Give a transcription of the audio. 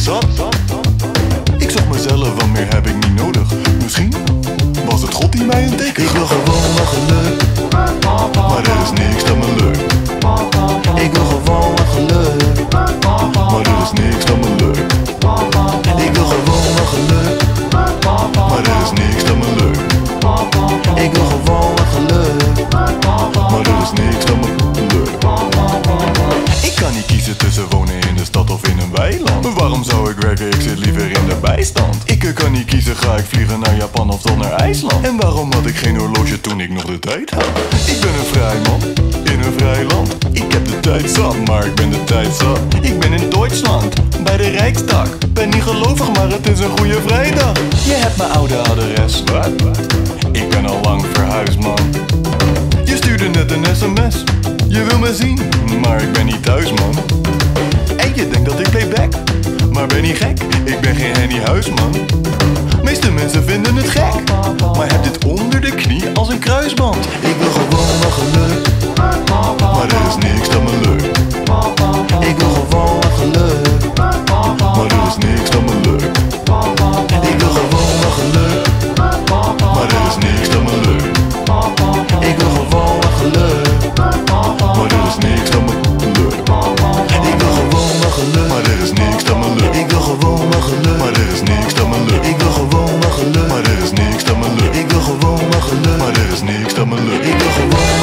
Ik zag mezelf, wat meer heb ik niet nodig. Misschien was het God die mij een teken Ik wil gewoon wat geluk, maar er is niks dan me leuk. Ik wil gewoon wat geluk, maar er is niks dan me leuk. Ik wil gewoon wat geluk. de stad of in een weiland? Waarom zou ik werken? Ik zit liever in de bijstand. Ik kan niet kiezen, ga ik vliegen naar Japan of dan naar IJsland? En waarom had ik geen horloge toen ik nog de tijd had? Ik ben een vrij man, in een vrij land. Ik heb de tijd zat, maar ik ben de tijd zat. Ik ben in Duitsland, bij de Rijkstak. Ben niet gelovig, maar het is een goede vrijdag. Je hebt mijn oude adres. Ik ben al lang verhuisd, man. Je stuurde net een sms. Je wil me zien, maar ik ben niet thuis, man maar ben niet gek. Ik ben geen Henny Huisman. Meeste mensen vinden het gek, maar heb dit onder de knie als een kruisband. maar er is niks aan mijn luk. Ik wil gewoon wat geluk, maar er is niks aan mijn luk. Ik wil gewoon wat geluk, maar er is niks aan mijn luk. Ik wil gewoon